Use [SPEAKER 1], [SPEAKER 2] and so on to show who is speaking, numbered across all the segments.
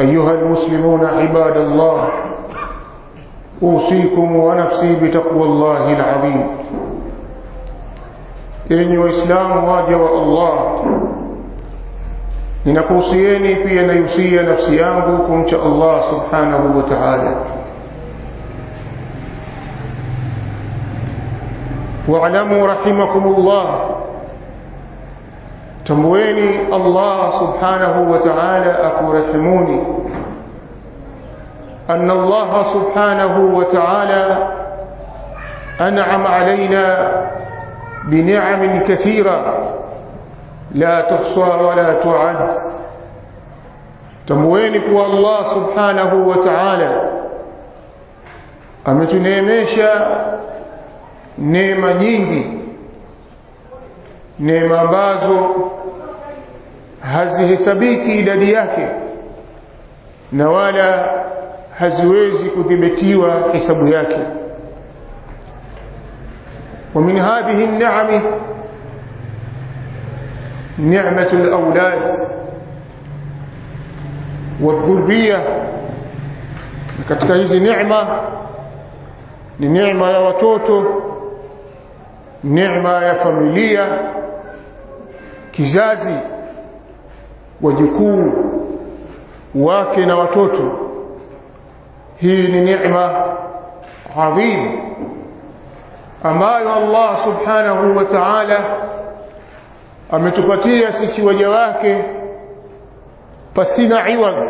[SPEAKER 1] أيها المسلمون عباد الله أوصيكم ونفسي بتقوى الله العظيم. إن وإسلام واجر الله لنقوصيني في أن يوصي نفسي أنبوكم شاء الله سبحانه وتعالى واعلموا رحمكم الله tambueni allah subhanahu wa taala أن الله سبحانه وتعالى أنعم علينا بنعم كثيرة. لا تحصى ولا تعد. تموينك والله سبحانه وتعالى. ametuneemesha neema nyingi neema ambazo hazihesabiki idadi yake na wala haziwezi kudhibitiwa hesabu yake ومن هذه النعم نعمة الأولاد والذرية katika hizi neema ni neema ya watoto neema ya familia kizazi wajukuu wake na watoto. Hii ni neema adhim ambayo Allah subhanahu wa ta'ala ametupatia sisi waja wake pasina iwaz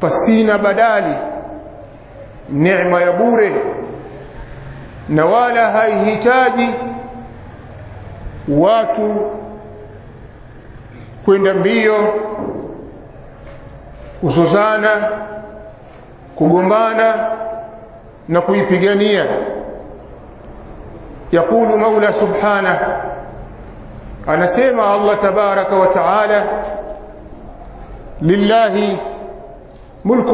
[SPEAKER 1] pasina badali. Neema ya bure na wala haihitaji watu kwenda mbio kuzozana kugombana na kuipigania يقول مولى سبحانه أنا سيما الله تبارك وتعالى لله ملك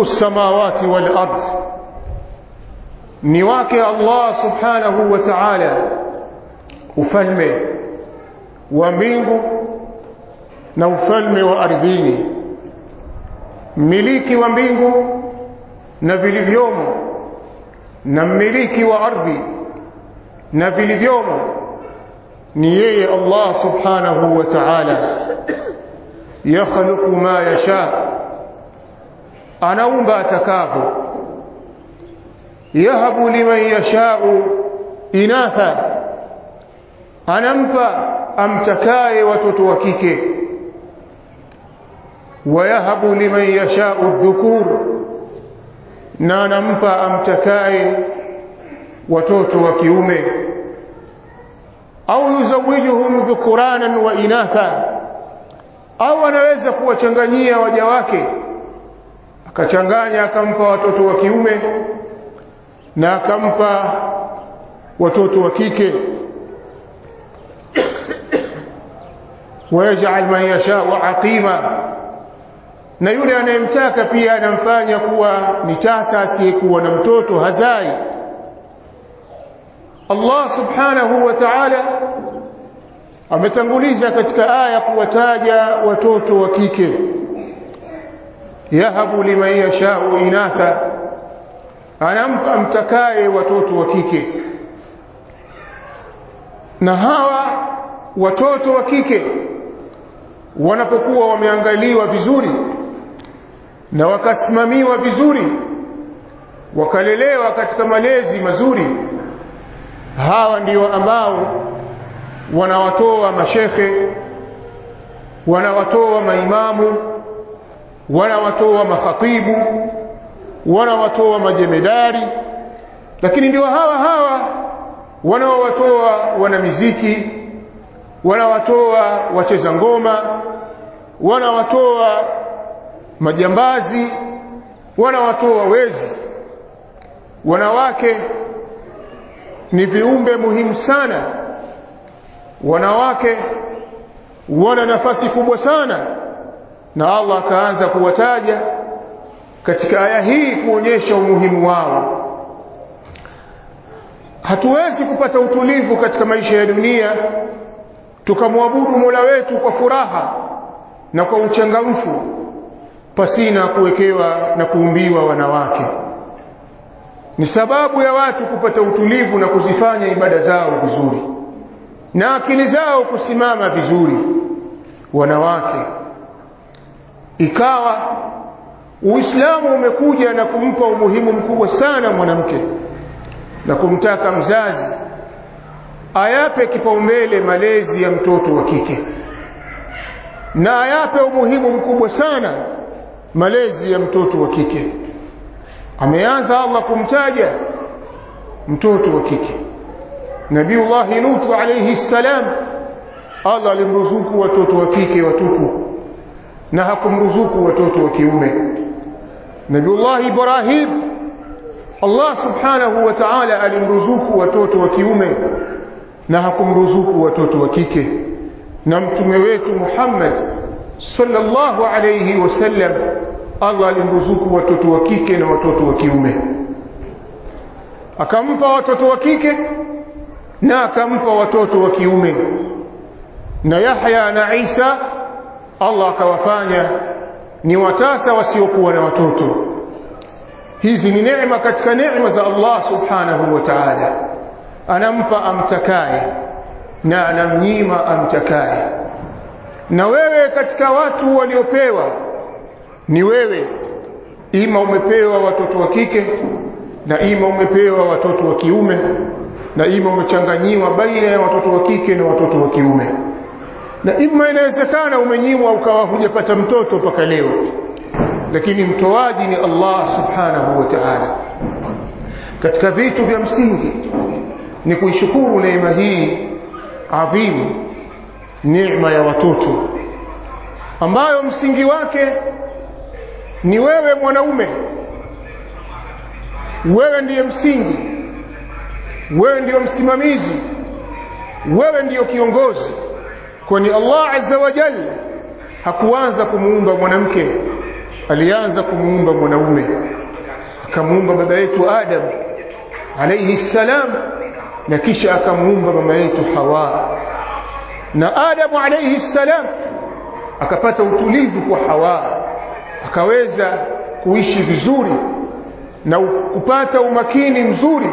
[SPEAKER 1] السماوات والأرض نواك الله سبحانه وتعالى ufalme wa mbingu na ufalme wa ardhini mmiliki wa mbingu na vilivyomo na mmiliki wa ardhi na vilivyomo ni yeye Allah subhanahu wa ta'ala yakhluqu ma yasha anaumba atakavyo yahabu liman yashau inatha. Anampa amtakaye watoto wa kike. Wayahabu liman yashau dhukur. Na anampa amtakaye watoto wa kiume. Au yuzawijuhum dhukuranan wa inatha. Au anaweza kuwachanganyia waja wake. Akachanganya akampa watoto wa kiume na akampa watoto wa kike wayaj'al man yasha'u aqima na yule anayemtaka pia anamfanya kuwa ni tasa asiyekuwa na mtoto hazai Allah subhanahu wa ta'ala ametanguliza katika aya kuwataja watoto wa kike yahabu liman yashau inatha anampa mtakaye watoto wa kike. Na hawa watoto wa kike wanapokuwa wameangaliwa vizuri na wakasimamiwa vizuri wakalelewa katika malezi mazuri hawa ndio ambao wanawatoa mashekhe wanawatoa maimamu wanawatoa makhatibu wanawatoa majemedari lakini ndio hawa hawa wanaowatoa wanamiziki wanawatoa wacheza ngoma wanawatoa majambazi wanawatoa wezi. Wanawake ni viumbe muhimu sana. Wanawake wana nafasi kubwa sana na Allah akaanza kuwataja katika aya hii kuonyesha umuhimu wao. Hatuwezi kupata utulivu katika maisha ya dunia tukamwabudu Mola wetu kwa furaha na kwa uchangamfu pasina kuwekewa na kuumbiwa wanawake. Ni sababu ya watu kupata utulivu na kuzifanya ibada zao vizuri na akili zao kusimama vizuri. Wanawake ikawa Uislamu umekuja na kumpa umuhimu mkubwa sana mwanamke na kumtaka mzazi ayape kipaumbele malezi ya mtoto wa kike na ayape umuhimu mkubwa sana malezi ya mtoto wa kike. Ameanza Allah kumtaja mtoto wa kike. Nabiullahi Lut alayhi salam Allah alimruzuku watoto wa kike watupu na hakumruzuku watoto wa kiume Nabiullah Ibrahim Allah subhanahu wa ta'ala alimruzuku watoto wa kiume na hakumruzuku watoto wa kike na mtume wetu Muhammad sallallahu alayhi wasallam Allah alimruzuku watoto wa kike na watoto wa kiume akampa watoto wa kike na akampa watoto wa kiume na Yahya na Isa Allah akawafanya ni watasa wasiokuwa na watoto. Hizi ni neema katika neema za Allah subhanahu wa ta'ala. Anampa amtakaye na anamnyima amtakaye. Na wewe katika watu waliopewa ni wewe. Ima umepewa watoto wa kike na ima umepewa watoto wa kiume na ima umechanganyiwa baina ya watoto wa kike na watoto wa kiume na ima inawezekana umenyimwa ukawa hujapata mtoto mpaka leo. Lakini mtoaji ni Allah subhanahu wa ta'ala. Katika vitu vya msingi ni kuishukuru neema hii adhimu neema ya watoto ambayo msingi wake ni wewe mwanaume. Wewe ndiye msingi wewe ndiyo msimamizi wewe ndiyo kiongozi kwani Allah azza wa jalla hakuanza kumuumba mwanamke alianza kumuumba mwanaume. Akamuumba baba yetu Adam alayhi salam na kisha akamuumba mama yetu Hawa. Na Adam alayhi salam akapata utulivu kwa Hawa. Akaweza kuishi vizuri na kupata umakini mzuri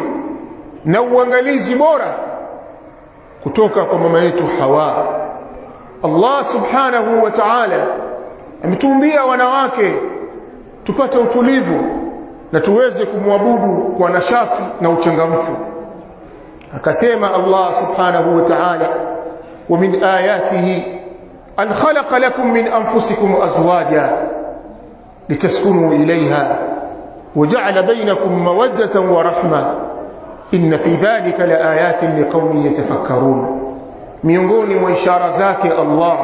[SPEAKER 1] na uangalizi bora kutoka kwa mama yetu Hawa Allah subhanahu wa ta'ala ametuumbia wanawake tupate utulivu na tuweze kumwabudu kwa nashati na uchangamfu akasema Allah subhanahu wa ta'ala wa min ayatihi an khalaqa lakum min anfusikum azwaja litaskunu ilayha وجعل بينكم مودة ورحمة إن في ذلك لآيات لقوم يتفكرون miongoni mwa ishara zake Allah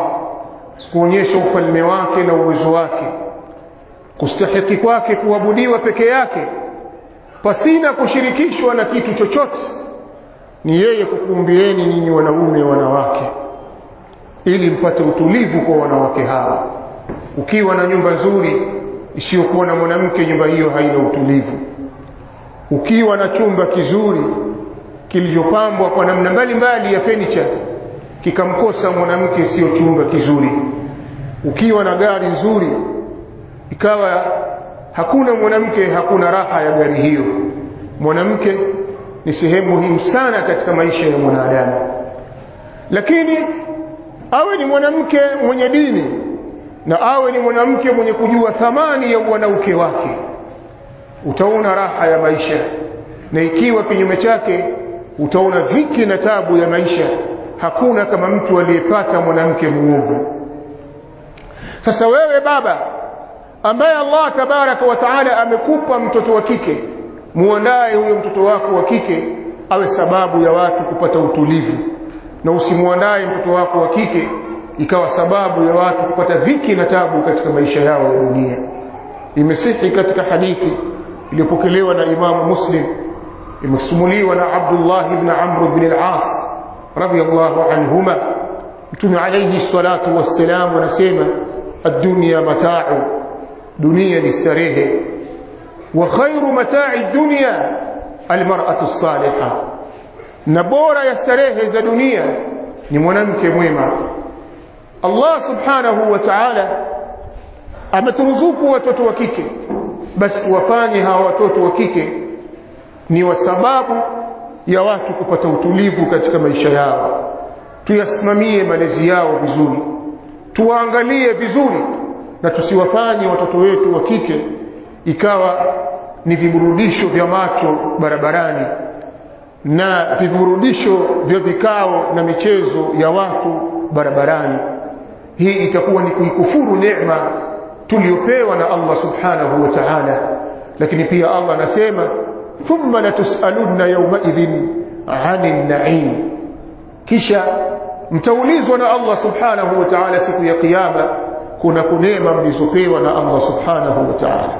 [SPEAKER 1] sikuonyesha ufalme wake na uwezo wake. Kustahiki kwake kuabudiwa peke yake pasina kushirikishwa na kitu chochote ni yeye kukuumbieni ninyi wanaume wanawake ili mpate utulivu kwa wanawake hawa. Ukiwa na nyumba nzuri isiyokuwa na mwanamke nyumba hiyo haina utulivu. Ukiwa na chumba kizuri kilichopambwa kwa namna mbalimbali ya furniture kikamkosa mwanamke sio chumba kizuri. Ukiwa na gari nzuri ikawa hakuna mwanamke hakuna raha ya gari hiyo. Mwanamke ni sehemu muhimu sana katika maisha ya mwanadamu. Lakini awe ni mwanamke mwenye dini na awe ni mwanamke mwenye kujua thamani ya mwanamke wake utaona raha ya maisha. Na ikiwa kinyume chake utaona dhiki na tabu ya maisha hakuna kama mtu aliyepata mwanamke muovu sasa wewe baba ambaye Allah tabaraka wa taala amekupa mtoto wa kike muandae huyo mtoto wako wa kike awe sababu ya watu kupata utulivu. Na usimuandae mtoto wako wa kike ikawa sababu ya watu kupata dhiki na tabu katika maisha yao ya dunia. Imesihi katika hadithi iliyopokelewa na Imamu Muslim imesimuliwa na Abdullah ibn Amr ibn al-As رضي الله عنهما. متم عليه الصلاة والسلام ونسيما. الدنيا متاع. دنيا نستريه. وخير متاع الدنيا المرأة الصالحة. نبورا يستريه ذا دنيا. نمونمك مهمة الله سبحانه وتعالى أما ترزوك وتتوكيك بس وفانها وتتوكيك ni wa sababu ya watu kupata utulivu katika maisha yao. Tuyasimamie malezi yao vizuri. Tuwaangalie vizuri na tusiwafanye watoto wetu wa kike ikawa ni viburudisho vya macho barabarani na viburudisho vya vikao na michezo ya watu barabarani. Hii itakuwa ni kuikufuru neema tuliyopewa na Allah subhanahu wa ta'ala. Lakini pia Allah anasema ثم لتسألن يومئذ عن النعيم. كشا متوليزونا الله سبحانه وتعالى سكو يقياما كنا كنيما وَنَا الله سبحانه وتعالى.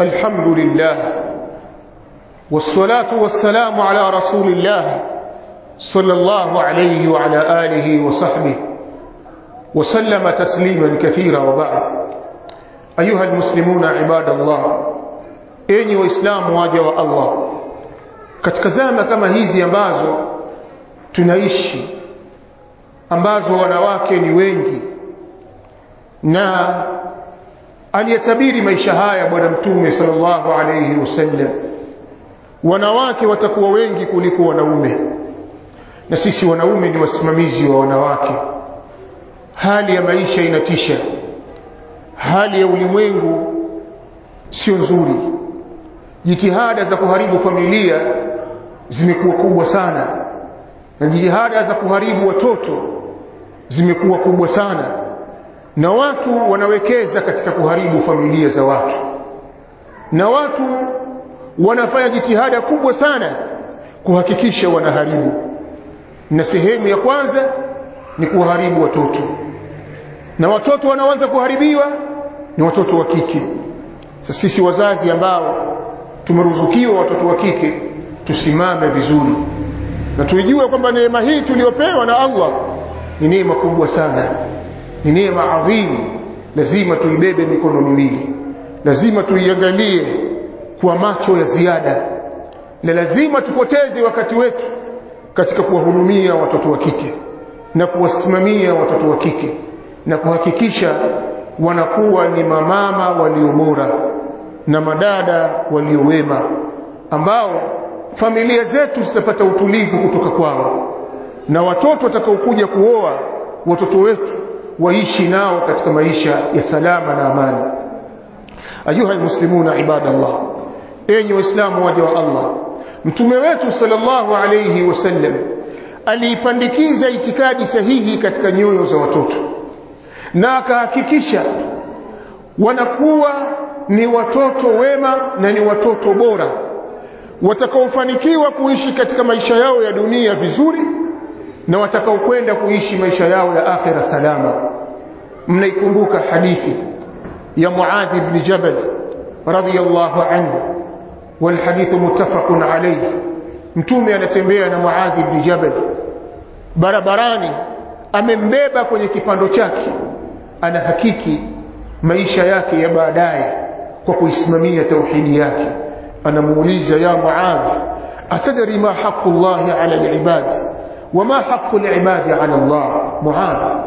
[SPEAKER 1] الحمد لله والصلاة والسلام على رسول الله صلى الله عليه وعلى آله وصحبه. وسلم تسليما كثيرا وبعد أيها المسلمون عباد الله enyi waislamu waja wa Allah katika zama kama hizi ambazo tunaishi ambazo wanawake ni wengi na aliyetabiri maisha haya bwana mtume sallallahu alayhi wasallam wanawake watakuwa wengi kuliko wanaume na sisi wanaume ni wasimamizi wa wanawake hali ya maisha inatisha. Hali ya ulimwengu sio nzuri. Jitihada za kuharibu familia zimekuwa kubwa sana. Na jitihada za kuharibu watoto zimekuwa kubwa sana. Na watu wanawekeza katika kuharibu familia za watu. Na watu wanafanya jitihada kubwa sana kuhakikisha wanaharibu. Na sehemu ya kwanza ni kuharibu watoto. Na watoto wanaanza kuharibiwa ni watoto wa kike. Sasa sisi wazazi ambao tumeruzukiwa watoto wa kike tusimame vizuri. Na tuijue kwamba neema hii tuliyopewa na Allah ni neema kubwa sana. Ni neema adhimu. Lazima tuibebe mikono miwili. Lazima tuiangalie kwa macho ya ziada. Na lazima tupoteze wakati wetu katika kuwahudumia watoto wa kike na kuwasimamia watoto wa kike na kuhakikisha wanakuwa ni mamama walio bora na madada waliowema ambao familia zetu zitapata utulivu kutoka kwao. Na watoto watakaokuja kuoa watoto wetu waishi nao katika maisha ya salama na amani. Ayuha almuslimuna ibadallah enyi waislamu waja wa Allah mtume wetu sallallahu alayhi wasallam aliipandikiza itikadi sahihi katika nyoyo za watoto na akahakikisha wanakuwa ni watoto wema na ni watoto bora watakaofanikiwa kuishi katika maisha yao ya dunia vizuri na watakaokwenda kuishi maisha yao ya akhira salama mnaikumbuka hadithi ya Muadh ibn Jabal radiyallahu anhu والحديث متفق عليه mtume anatembea na Muadh ibn Jabal barabarani amembeba kwenye kipando chake anahakiki maisha yake ya baadaye kwa kuisimamia tauhidi yake anamuuliza ya Muadh atadri ma haqqu Allah ala al-ibad wama haqqu al-ibad ala Allah Muadh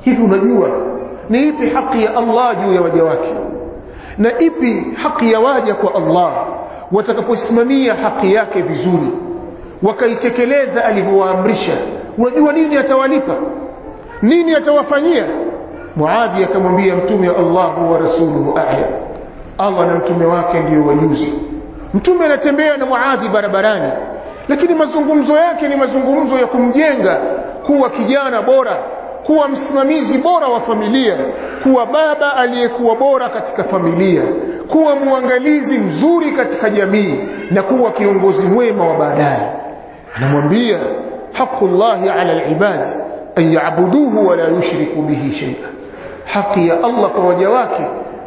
[SPEAKER 1] hivi unajua ni ipi haki ya Allah juu ya waja wake na ipi haki ya waja kwa Allah watakaposimamia haki yake vizuri wakaitekeleza alivyowaamrisha. Unajua nini atawalipa? Nini atawafanyia? Muadhi akamwambia mtume Allahu wa rasuluhu a'lam. Allah na mtume wake ndio wajuzi. Mtume anatembea na Muadhi barabarani lakini mazungumzo yake ni mazungumzo ya kumjenga kuwa kijana bora kuwa msimamizi bora wa familia kuwa baba aliyekuwa bora katika familia kuwa muangalizi mzuri katika jamii na kuwa kiongozi mwema wa baadaye anamwambia haqullahi ala alibad an ya'buduhu wa la yushriku bihi shay'a haki ya Allah kwa waja wake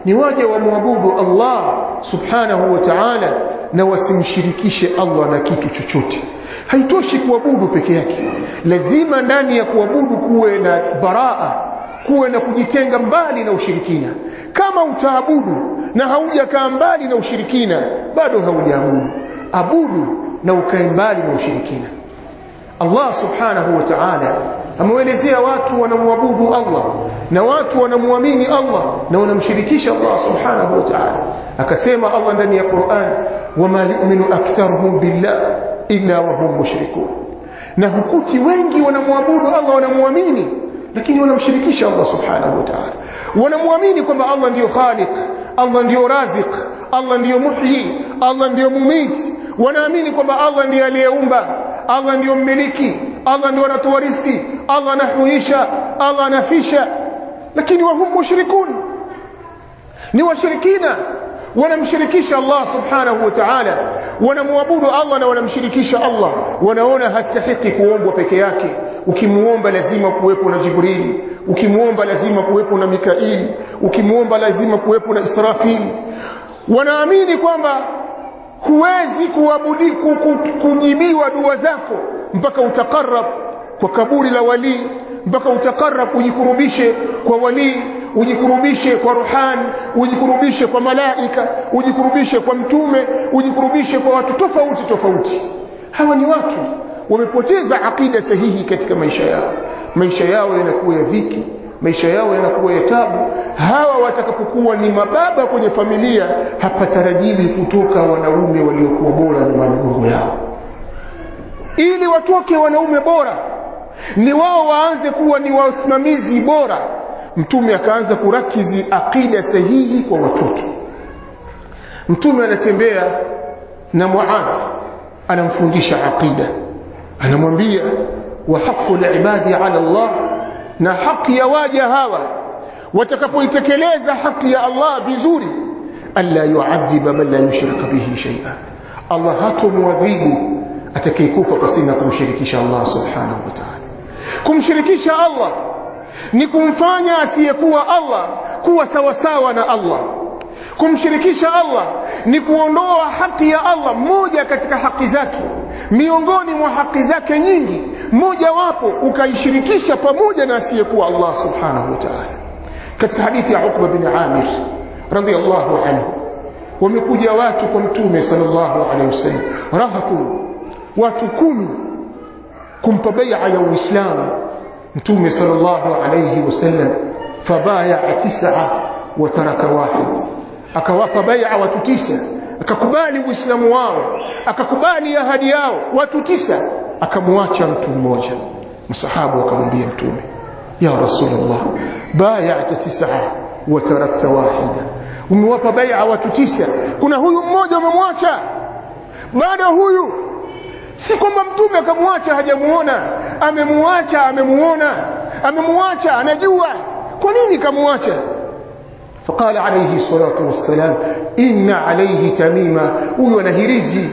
[SPEAKER 1] ni waja wamwabudu Allah subhanahu wa ta'ala na wasimshirikishe Allah na kitu chochote. Haitoshi kuabudu peke yake. Lazima ndani ya kuabudu kuwe na baraa kuwe na kujitenga mbali na ushirikina. Kama utaabudu na haujakaa mbali na ushirikina bado haujaabudu abudu na ukae mbali na ushirikina. Allah subhanahu wa ta'ala ameelezea watu wanamwabudu Allah na watu wanamwamini Allah na wanamshirikisha Allah subhanahu wa ta'ala akasema Allah ndani ya Qur'an wama yu'minu aktharuhum billah illa wa hum mushrikun na hukuti wengi wanamwabudu Allah wanamwamini lakini wanamshirikisha Allah subhanahu wa ta'ala wanamwamini kwamba Allah ndiyo khaliq Allah ndiyo raziq Allah ndiyo muhyi Allah ndiyo mumit wanaamini kwamba Allah ndiye aliyeumba Allah ndiyo mmiliki Allah ndiyo anatoa riziki Allah anahuisha Allah anafisha lakini wahum mushrikun ni washirikina wanamshirikisha Allah subhanahu wa ta'ala wanamwabudu Allah na wanamshirikisha Allah wanaona hastahiki kuombwa peke yake ukimuomba lazima kuwepo na Jibril ukimuomba lazima kuwepo na Mikail ukimuomba lazima kuwepo na Israfil wanaamini kwamba huwezi kuabudi kujibiwa dua zako mpaka utakarab kwa kaburi la wali mpaka utakarab ujikurubishe kwa walii ujikurubishe kwa ruhani ujikurubishe kwa malaika ujikurubishe kwa mtume ujikurubishe kwa watu tofauti tofauti. Hawa ni watu wamepoteza akida sahihi katika maisha yao. Maisha yao yanakuwa ya dhiki maisha yao yanakuwa ya tabu. Hawa watakapokuwa ni mababa kwenye familia hapatarajiwi kutoka wanaume waliokuwa bora na magongo yao. Ili watoke wanaume bora ni wao waanze kuwa ni wasimamizi bora mtume akaanza kurakizi akida sahihi kwa watoto mtume anatembea na Muadh anamfundisha aqida anamwambia wa haqqu liibadi ala Allah na haki ya waja hawa watakapoitekeleza haki ya Allah vizuri alla yuadhiba man la yushrika bihi shay'a Allah hatomwadhibu atakayekufa pasina kumshirikisha Allah subhanahu wa ta'ala kumshirikisha Allah ni kumfanya asiyekuwa Allah kuwa sawasawa na Allah. Kumshirikisha Allah ni kuondoa haki ya Allah moja katika haki zake. Miongoni mwa haki zake nyingi moja wapo ukaishirikisha pamoja na asiyekuwa Allah subhanahu wa ta'ala. Katika hadithi ya Uqba bin Amir radhiyallahu anhu wamekuja watu kwa mtume sallallahu alaihi wasallam rahatu watu kumi كم ببيع يو إسلام نتومي صلى الله عليه وسلم فبايع تسعة وترك واحد. أكواف بيع وتتسع أكبالي وإسلام واو أكبالي يهدياو وتتسع. أكمواتش أنتم موجا مصحاب وكمبي أنتم يا رسول الله بايعت تسعة وتركت واحدة. ومواف بيع وتتسع كنا هو موجا ممواتش ماذا هو يو si kwamba mtume akamwacha hajamuona amemuacha amemuona amemuacha anajua kwa nini kamuacha فقال عليه الصلاة والسلام إن عليه تميما huyu ana hirizi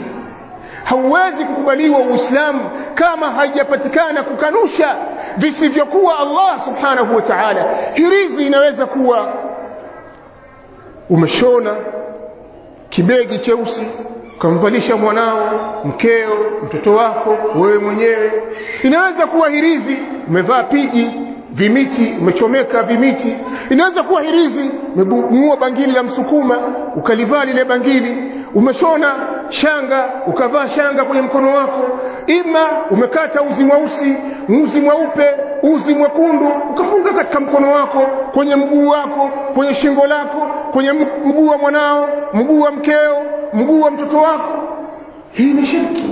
[SPEAKER 1] hauwezi kukubaliwa uislamu kama haijapatikana kukanusha visivyokuwa Allah subhanahu wa ta'ala hirizi inaweza kuwa umeshona kibegi cheusi ukamvalisha mwanao mkeo mtoto wako wewe mwenyewe. Inaweza kuwa hirizi umevaa pigi vimiti umechomeka vimiti. Inaweza kuwa hirizi umemua bangili la msukuma ukalivaa lile bangili. Umeshona shanga ukavaa shanga kwenye mkono wako. Ima umekata uzi mweusi uzi mweupe uzi mwekundu ukafunga katika mkono wako kwenye mguu wako kwenye shingo lako kwenye mguu wa mwanao mguu wa mkeo mguu wa mtoto wako. Hii ni shirki.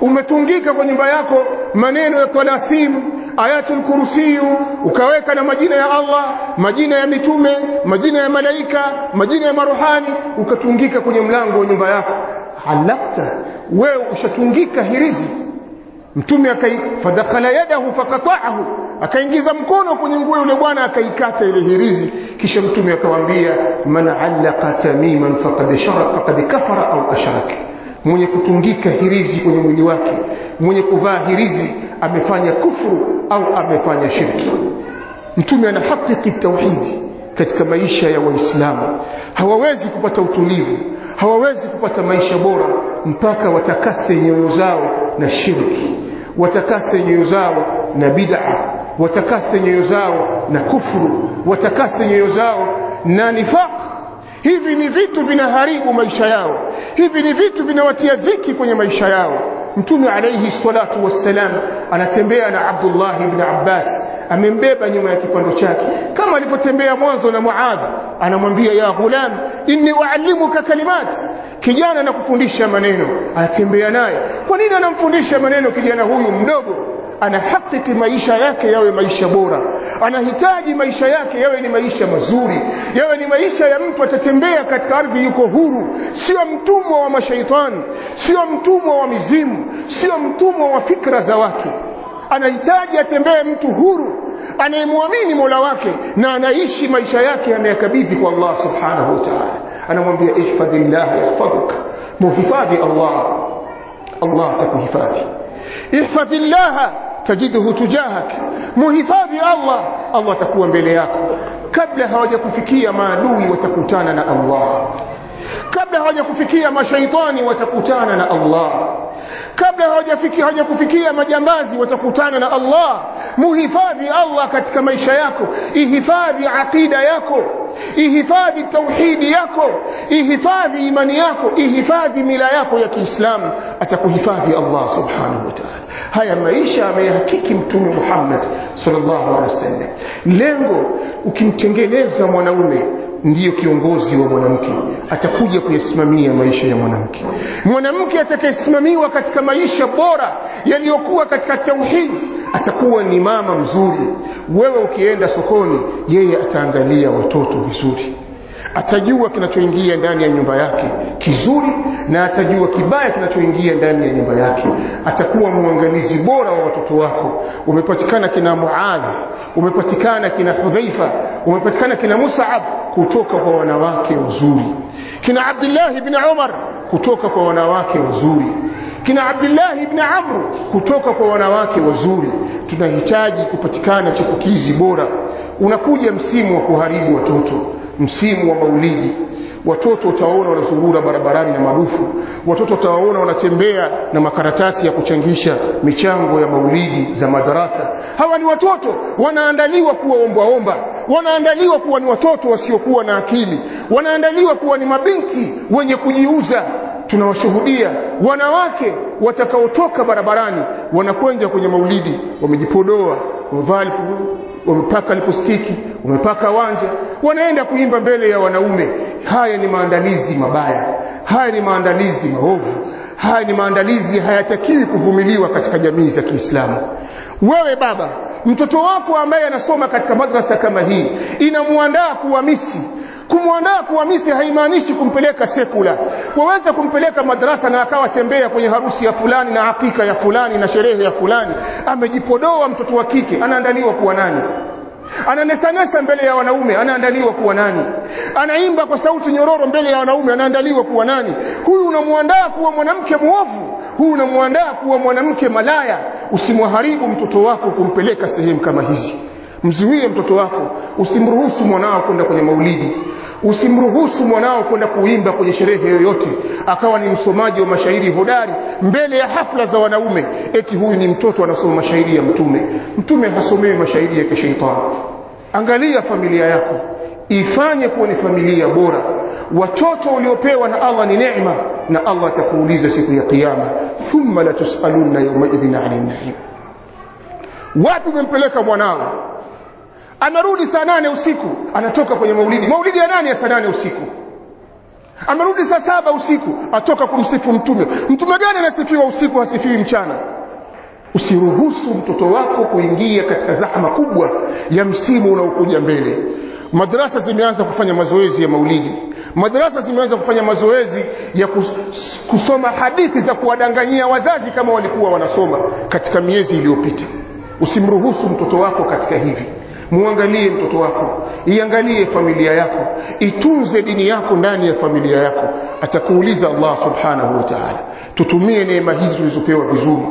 [SPEAKER 1] Umetungika kwa nyumba yako maneno ya talasim ayatul kursiyu ukaweka na majina ya Allah majina ya mitume majina ya malaika majina ya maruhani ukatungika kwenye mlango wa nyumba yako. Halakta wewe ushatungika hirizi. Mtume akai fadakhala yadahu faqata'ahu. Akaingiza mkono kwenye nguo yule bwana akaikata ile hirizi. Kisha mtume akamwambia man allaqa tamiman faqad sharaka faqad kafara au ashraka mwenye kutungika hirizi kwenye mwili wake mwenye kuvaa hirizi amefanya kufru au amefanya shirki. Mtume ana hakiki tauhidi katika maisha ya waislamu. Hawawezi kupata utulivu hawawezi kupata maisha bora mpaka watakase nyoyo zao na shirki. Watakase nyoyo zao na bid'a. Watakase nyoyo zao na kufru watakase nyoyo zao na nifaq. Hivi ni vitu vinaharibu maisha yao. Hivi ni vitu vinawatia dhiki kwenye maisha yao mtume alayhi salatu wassalam anatembea na Abdullah ibn Abbas amembeba nyuma ya kipando chake kama alivyotembea mwanzo na Muadh anamwambia ya ghulam inni uallimuka kalimat kijana nakufundisha maneno anatembea naye kwa nini anamfundisha maneno kijana huyu mdogo anahakiki maisha yake yawe maisha bora anahitaji maisha yake yawe ni maisha mazuri yawe ni maisha ya mtu atatembea katika ardhi yuko huru sio mtumwa wa mashaitani sio mtumwa wa mizimu sio mtumwa wa fikra za watu anahitaji atembee mtu huru anayemwamini Mola wake na anaishi maisha yake ameyakabidhi kwa Allah subhanahu wa ta'ala anamwambia ihfadhillah yahfadhuka muhifadhi Allah Allah atakuhifadhi ihfadhillah تجده تجاهك. مهفاذ الله. الله تكون بليك قبل هواجه كفكية ما لوي وتكوتاننا الله. قبل هواجه كفكية ما شيطاني وتكوتاننا الله. قبل هواجه فكية هواجه كفكية ما جمازي وتكوتاننا الله. مهفاذ الله كتك ميشا يكو اهفاذ عقيدة يكو اهفاذ التوحيد يكو اهفاذ إيمان ياكو. اهفاذ ملا يكو يكي إسلام. أتكو هفاذ الله سبحانه وتعالى. Haya maisha ameyahakiki mtume Muhammad sallallahu alaihi wasallam. Lengo ukimtengeneza mwanaume ndiyo kiongozi wa mwanamke. Atakuja kuyasimamia maisha ya mwanamke. Mwanamke atakayesimamiwa katika maisha bora yaliyokuwa katika tauhidi atakuwa ni mama mzuri. Wewe ukienda sokoni yeye ataangalia watoto vizuri atajua kinachoingia ndani ya nyumba yake kizuri na atajua kibaya kinachoingia ndani ya nyumba yake. Atakuwa mwangalizi bora wa watoto wako. Umepatikana kina Muadh umepatikana kina Hudhaifa umepatikana kina Mus'ab kutoka kwa wanawake wazuri. Kina Abdullah ibn Umar kutoka kwa wanawake wazuri. Kina Abdullah ibn Amr kutoka kwa wanawake wazuri. Tunahitaji kupatikana chipukizi bora. Unakuja msimu wa kuharibu watoto msimu wa maulidi. Watoto utawaona wanazurura barabarani na madufu. Watoto utawaona wanatembea na makaratasi ya kuchangisha michango ya maulidi za madarasa. Hawa ni watoto wanaandaliwa kuwa ombaomba wanaandaliwa kuwa ni watoto wasiokuwa na akili. Wanaandaliwa kuwa ni mabinti wenye kujiuza. Tunawashuhudia wanawake watakaotoka barabarani wanakwenda kwenye maulidi wamejipodoa wamevaa wamepaka lipostiki wamepaka wanja wanaenda kuimba mbele ya wanaume. Haya ni maandalizi mabaya haya ni maandalizi maovu haya ni maandalizi hayatakiwi kuvumiliwa katika jamii za Kiislamu. Wewe baba mtoto wako ambaye anasoma katika madrasa kama hii inamwandaa kuwa misi kumwandaa kuwa misi haimaanishi kumpeleka sekula. Waweza kumpeleka madrasa na akawa tembea kwenye harusi ya fulani na hakika ya fulani na sherehe ya fulani. Amejipodoa mtoto wa kike anaandaliwa kuwa nani? Ananesanesa mbele ya wanaume anaandaliwa kuwa nani? Anaimba kwa sauti nyororo mbele ya wanaume anaandaliwa kuwa nani? Huyu unamwandaa kuwa mwanamke mwovu? Huyu unamwandaa kuwa mwanamke malaya? Usimwaharibu mtoto wako kumpeleka sehemu kama hizi. Mzuie mtoto wako. Usimruhusu mwanao kwenda kwenye maulidi usimruhusu mwanao kwenda kuimba kwenye sherehe yoyote akawa ni msomaji wa mashairi hodari mbele ya hafla za wanaume. Eti huyu ni mtoto anasoma mashairi ya mtume. Mtume hasomewi mashairi ya kishaitani. Angalia familia yako. Ifanye kuwa ni familia bora. Watoto uliopewa na Allah ni neema na Allah atakuuliza siku ya qiama thumma latusalunna yaumaidhin ani na'im. Wapi umempeleka mwanao amerudi saa nane usiku anatoka kwenye maulidi. Maulidi ya nani ya saa nane usiku. Amerudi saa saba usiku atoka kumsifu mtume. Mtume gani anasifiwa usiku? Hasifiwi mchana. Usiruhusu mtoto wako kuingia katika zahma kubwa ya msimu unaokuja mbele. Madrasa zimeanza kufanya mazoezi ya maulidi. Madrasa zimeanza kufanya mazoezi ya kus, kusoma hadithi za kuwadanganyia wazazi kama walikuwa wanasoma katika miezi iliyopita. Usimruhusu mtoto wako katika hivi muangalie mtoto wako. Iangalie familia yako. Itunze dini yako ndani ya familia yako. Atakuuliza Allah subhanahu wa ta'ala. Tutumie neema hizi tulizopewa vizuri.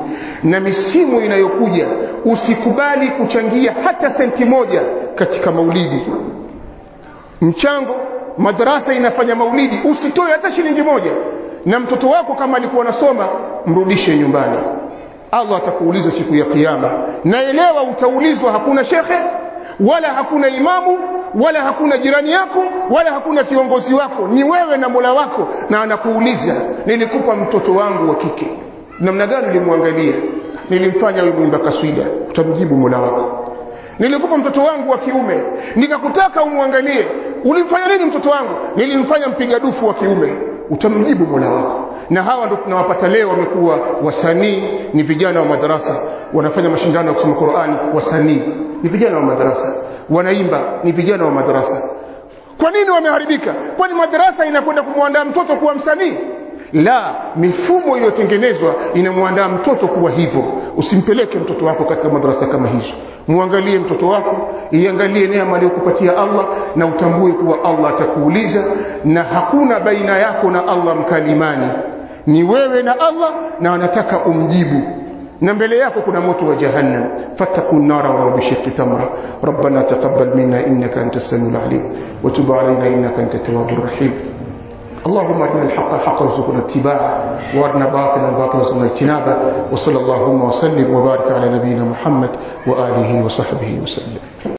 [SPEAKER 1] Na misimu inayokuja usikubali kuchangia hata senti moja katika maulidi. Mchango madrasa inafanya maulidi usitoe hata shilingi moja. Na mtoto wako kama alikuwa anasoma mrudishe nyumbani. Allah atakuuliza siku ya kiyama. Naelewa utaulizwa hakuna shekhe wala hakuna imamu wala hakuna jirani yako wala hakuna kiongozi wako. Ni wewe na Mola wako. Na anakuuliza nilikupa mtoto wangu wa kike. Namna gani ulimwangalia? Nilimfanya wewe mwimba kaswida. Utamjibu Mola wako. Nilikupa mtoto wangu wa kiume. Nikakutaka umwangalie. Ulimfanya nini mtoto wangu? Nilimfanya mpiga dufu wa kiume utamjibu Mola wako. Na hawa ndio tunawapata leo wamekuwa wasanii ni vijana wa madarasa wanafanya mashindano ya kusoma Qur'ani wasanii. Ni vijana wa madarasa wanaimba ni vijana wa madarasa kwa nini wameharibika? Kwani madarasa inakwenda kumwandaa mtoto kuwa msanii? La mifumo iliyotengenezwa inamwandaa mtoto kuwa hivyo usimpeleke mtoto wako katika madarasa kama hizo muangalie mtoto wako iangalie neema aliyokupatia Allah na utambue kuwa Allah atakuuliza na hakuna baina yako na Allah mkalimani ni wewe na Allah na anataka umjibu na mbele yako kuna moto wa jahannam fattaqun nara wa bishiqqi tamra rabbana taqabbal minna innaka antas samiul alim wa tub alayna innaka antat tawwabur rahim اللهم ارنا الحق حقا وارزقنا اتباعه وارنا باطلا باطلا وارزقنا اجتنابه وصلى اللهم وسلم وبارك على نبينا محمد وآله وصحبه وسلم.